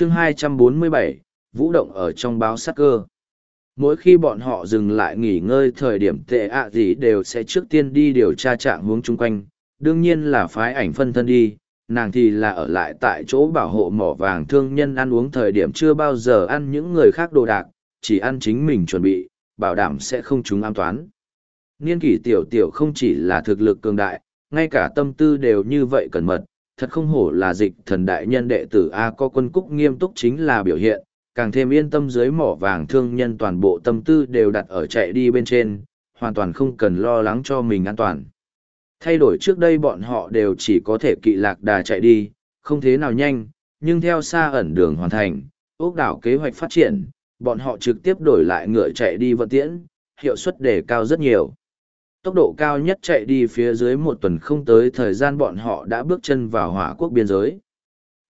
chương 247, Vũ động ở trong báo sắc cơ. Mỗi khi bọn họ dừng lại nghỉ ngơi thời điểm tệ ạ gì đều sẽ trước tiên đi điều tra trạng hướng chung quanh, đương nhiên là phái ảnh phân thân đi, nàng thì là ở lại tại chỗ bảo hộ mỏ vàng thương nhân ăn uống thời điểm chưa bao giờ ăn những người khác đồ đạc, chỉ ăn chính mình chuẩn bị, bảo đảm sẽ không chúng an toán. Niên kỷ tiểu tiểu không chỉ là thực lực cường đại, ngay cả tâm tư đều như vậy cẩn mật, thật không hổ là dịch thần đại nhân đệ tử A có quân cúc nghiêm túc chính là biểu hiện, càng thêm yên tâm dưới mỏ vàng thương nhân toàn bộ tâm tư đều đặt ở chạy đi bên trên, hoàn toàn không cần lo lắng cho mình an toàn. Thay đổi trước đây bọn họ đều chỉ có thể kỵ lạc đà chạy đi, không thế nào nhanh, nhưng theo xa ẩn đường hoàn thành, ốc đảo kế hoạch phát triển, bọn họ trực tiếp đổi lại ngựa chạy đi vận tiễn, hiệu suất đề cao rất nhiều. Tốc độ cao nhất chạy đi phía dưới một tuần không tới thời gian bọn họ đã bước chân vào hỏa quốc biên giới.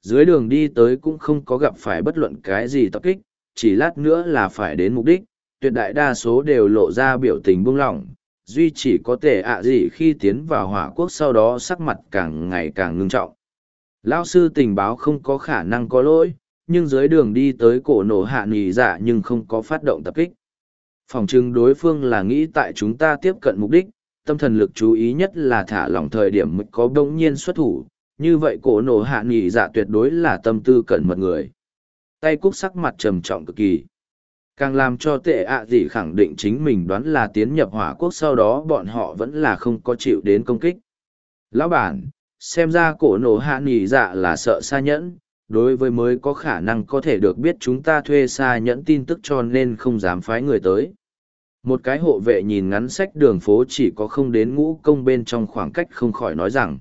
Dưới đường đi tới cũng không có gặp phải bất luận cái gì tập kích, chỉ lát nữa là phải đến mục đích, tuyệt đại đa số đều lộ ra biểu tình buông lỏng, duy chỉ có tệ ạ gì khi tiến vào hỏa quốc sau đó sắc mặt càng ngày càng ngưng trọng. Lao sư tình báo không có khả năng có lỗi, nhưng dưới đường đi tới cổ nổ hạ nghỉ dạ nhưng không có phát động tập kích. Phòng trưng đối phương là nghĩ tại chúng ta tiếp cận mục đích, tâm thần lực chú ý nhất là thả lỏng thời điểm mới có đông nhiên xuất thủ, như vậy cổ nổ hạ nghỉ dạ tuyệt đối là tâm tư cẩn mật người. Tay cúc sắc mặt trầm trọng cực kỳ. Càng làm cho tệ ạ gì khẳng định chính mình đoán là tiến nhập hỏa quốc sau đó bọn họ vẫn là không có chịu đến công kích. Lão bản xem ra cổ nổ hạ nghỉ dạ là sợ xa nhẫn đối với mới có khả năng có thể được biết chúng ta thuê xa nhẫn tin tức cho nên không dám phái người tới một cái hộ vệ nhìn ngắn sách đường phố chỉ có không đến ngũ công bên trong khoảng cách không khỏi nói rằng,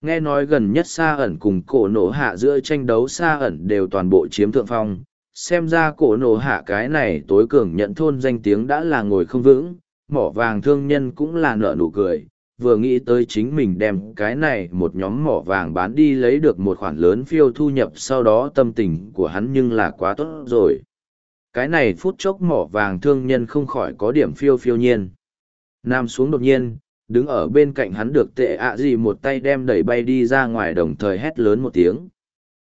nghe nói gần nhất xa ẩn cùng cổ nổ hạ giữa tranh đấu xa ẩn đều toàn bộ chiếm thượng phong. Xem ra cổ nổ hạ cái này tối cường nhận thôn danh tiếng đã là ngồi không vững, mỏ vàng thương nhân cũng là nợ nụ cười, vừa nghĩ tới chính mình đem cái này một nhóm mỏ vàng bán đi lấy được một khoản lớn phiêu thu nhập, sau đó tâm tình của hắn nhưng là quá tốt rồi cái này phút chốc mỏ vàng thương nhân không khỏi có điểm phiêu phiêu nhiên. Nam xuống đột nhiên, đứng ở bên cạnh hắn được tệ ạ gì một tay đem đẩy bay đi ra ngoài đồng thời hét lớn một tiếng.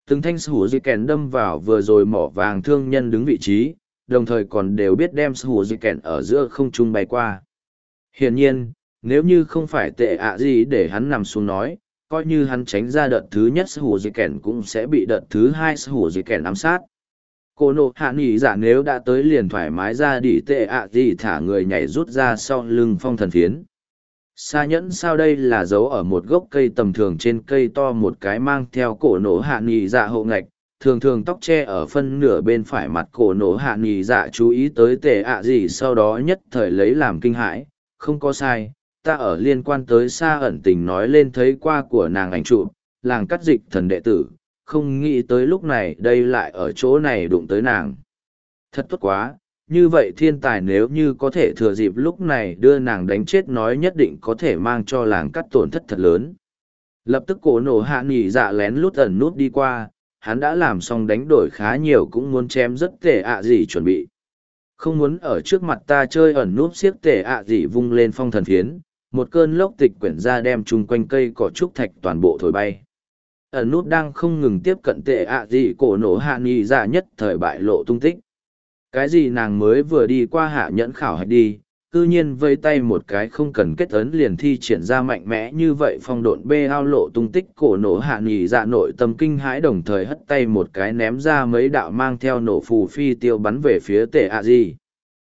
Từng thanh sủ di kèn đâm vào vừa rồi mỏ vàng thương nhân đứng vị trí, đồng thời còn đều biết đem sủ di kèn ở giữa không trung bay qua. Hiển nhiên, nếu như không phải tệ ạ gì để hắn nằm xuống nói, coi như hắn tránh ra đợt thứ nhất sủ di kèn cũng sẽ bị đợt thứ hai sủ di kèn ám sát cô nộ hạ nghỉ giả nếu đã tới liền thoải mái ra đỉ tệ ạ gì thả người nhảy rút ra sau lưng phong thần phiến. Sa nhẫn sao đây là dấu ở một gốc cây tầm thường trên cây to một cái mang theo cổ nổ hạ nghỉ dạ hộ ngạch, thường thường tóc che ở phân nửa bên phải mặt cổ nổ hạ nghỉ dạ chú ý tới tệ ạ gì sau đó nhất thời lấy làm kinh hãi, không có sai, ta ở liên quan tới xa ẩn tình nói lên thấy qua của nàng ảnh trụ, làng cắt dịch thần đệ tử, không nghĩ tới lúc này đây lại ở chỗ này đụng tới nàng. Thật tốt quá, như vậy thiên tài nếu như có thể thừa dịp lúc này đưa nàng đánh chết nói nhất định có thể mang cho làng cắt tổn thất thật lớn. Lập tức cổ nổ hạ nghỉ dạ lén lút ẩn nút đi qua, hắn đã làm xong đánh đổi khá nhiều cũng muốn chém rất tệ ạ à gì chuẩn bị. Không muốn ở trước mặt ta chơi ẩn núp siếc tệ ạ à gì vung lên phong thần phiến, một cơn lốc tịch quyển ra đem chung quanh cây cỏ trúc thạch toàn bộ thổi bay. Ẩn nút đang không ngừng tiếp cận tệ ạ gì cổ nổ hạ nghị dạ nhất thời bại lộ tung tích. Cái gì nàng mới vừa đi qua hạ nhẫn khảo hạch đi, cư nhiên vây tay một cái không cần kết ấn liền thi triển ra mạnh mẽ như vậy phong độn bê ao lộ tung tích cổ nổ hạ nghỉ dạ nội tâm kinh hãi đồng thời hất tay một cái ném ra mấy đạo mang theo nổ phù phi tiêu bắn về phía tệ ạ gì.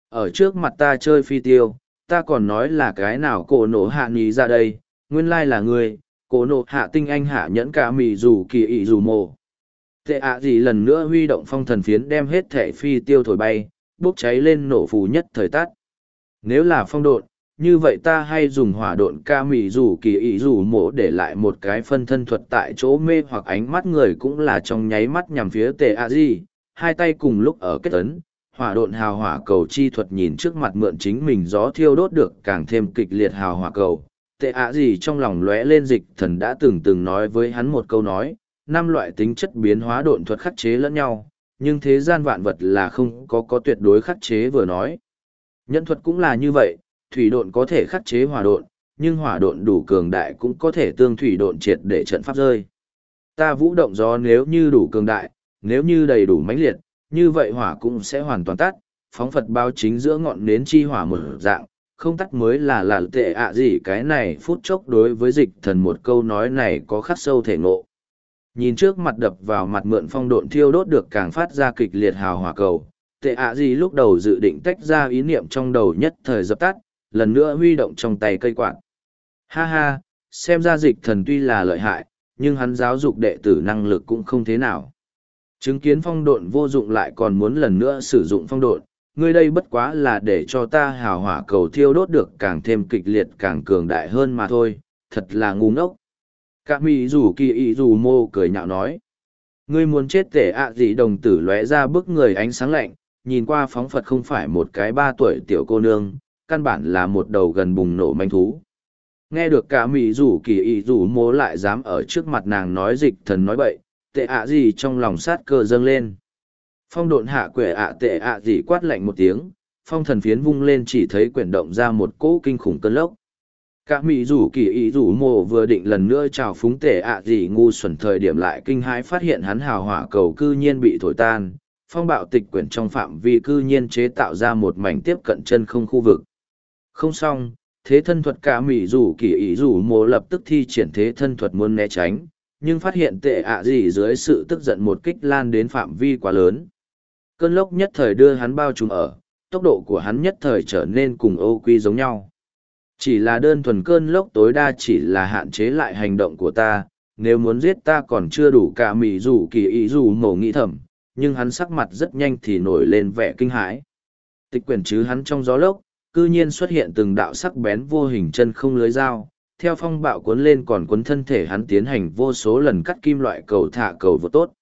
Ở trước mặt ta chơi phi tiêu, ta còn nói là cái nào cổ nổ hạ nghỉ ra dạ đây, nguyên lai là ngươi cổ nổ hạ tinh anh hạ nhẫn cả mì dù kỳ ị dù mồ. Tệ ạ gì lần nữa huy động phong thần phiến đem hết thẻ phi tiêu thổi bay, bốc cháy lên nổ phù nhất thời tắt. Nếu là phong độn, như vậy ta hay dùng hỏa độn ca mì dù kỳ ý dù mổ để lại một cái phân thân thuật tại chỗ mê hoặc ánh mắt người cũng là trong nháy mắt nhằm phía tệ ạ gì. Hai tay cùng lúc ở kết ấn, hỏa độn hào hỏa cầu chi thuật nhìn trước mặt mượn chính mình gió thiêu đốt được càng thêm kịch liệt hào hỏa cầu tệ ạ gì trong lòng lóe lên dịch thần đã từng từng nói với hắn một câu nói năm loại tính chất biến hóa độn thuật khắc chế lẫn nhau, nhưng thế gian vạn vật là không có có tuyệt đối khắc chế vừa nói. Nhân thuật cũng là như vậy, thủy độn có thể khắc chế hỏa độn, nhưng hỏa độn đủ cường đại cũng có thể tương thủy độn triệt để trận pháp rơi. Ta vũ động gió nếu như đủ cường đại, nếu như đầy đủ mãnh liệt, như vậy hỏa cũng sẽ hoàn toàn tắt, phóng Phật bao chính giữa ngọn nến chi hỏa một dạng, không tắt mới là là tệ ạ gì cái này phút chốc đối với dịch thần một câu nói này có khắc sâu thể ngộ. Nhìn trước mặt đập vào mặt mượn phong độn thiêu đốt được càng phát ra kịch liệt hào hỏa cầu, tệ ạ gì lúc đầu dự định tách ra ý niệm trong đầu nhất thời dập tắt, lần nữa huy động trong tay cây quạt. Ha ha, xem ra dịch thần tuy là lợi hại, nhưng hắn giáo dục đệ tử năng lực cũng không thế nào. Chứng kiến phong độn vô dụng lại còn muốn lần nữa sử dụng phong độn, ngươi đây bất quá là để cho ta hào hỏa cầu thiêu đốt được càng thêm kịch liệt càng cường đại hơn mà thôi, thật là ngu ngốc. Cả mỹ rủ kỳ ý rủ mô cười nhạo nói. Ngươi muốn chết tể ạ gì đồng tử lóe ra bức người ánh sáng lạnh, nhìn qua phóng Phật không phải một cái ba tuổi tiểu cô nương, căn bản là một đầu gần bùng nổ manh thú. Nghe được cả mỹ rủ kỳ ý rủ mô lại dám ở trước mặt nàng nói dịch thần nói bậy, tệ ạ gì trong lòng sát cơ dâng lên. Phong độn hạ quệ ạ tệ ạ gì quát lạnh một tiếng, phong thần phiến vung lên chỉ thấy quyển động ra một cỗ kinh khủng cơn lốc. Cả mỹ rủ kỳ ý rủ mồ vừa định lần nữa chào phúng tệ ạ gì ngu xuẩn thời điểm lại kinh hãi phát hiện hắn hào hỏa cầu cư nhiên bị thổi tan, phong bạo tịch quyển trong phạm vi cư nhiên chế tạo ra một mảnh tiếp cận chân không khu vực. Không xong, thế thân thuật cả mỹ rủ kỳ ý rủ mồ lập tức thi triển thế thân thuật muốn né tránh, nhưng phát hiện tệ ạ gì dưới sự tức giận một kích lan đến phạm vi quá lớn. Cơn lốc nhất thời đưa hắn bao trùm ở, tốc độ của hắn nhất thời trở nên cùng ô quy giống nhau. Chỉ là đơn thuần cơn lốc tối đa chỉ là hạn chế lại hành động của ta, nếu muốn giết ta còn chưa đủ cả mỉ dù kỳ ý dù mổ nghĩ thầm, nhưng hắn sắc mặt rất nhanh thì nổi lên vẻ kinh hãi. Tịch quyển chứ hắn trong gió lốc, cư nhiên xuất hiện từng đạo sắc bén vô hình chân không lưới dao, theo phong bạo cuốn lên còn cuốn thân thể hắn tiến hành vô số lần cắt kim loại cầu thả cầu vô tốt.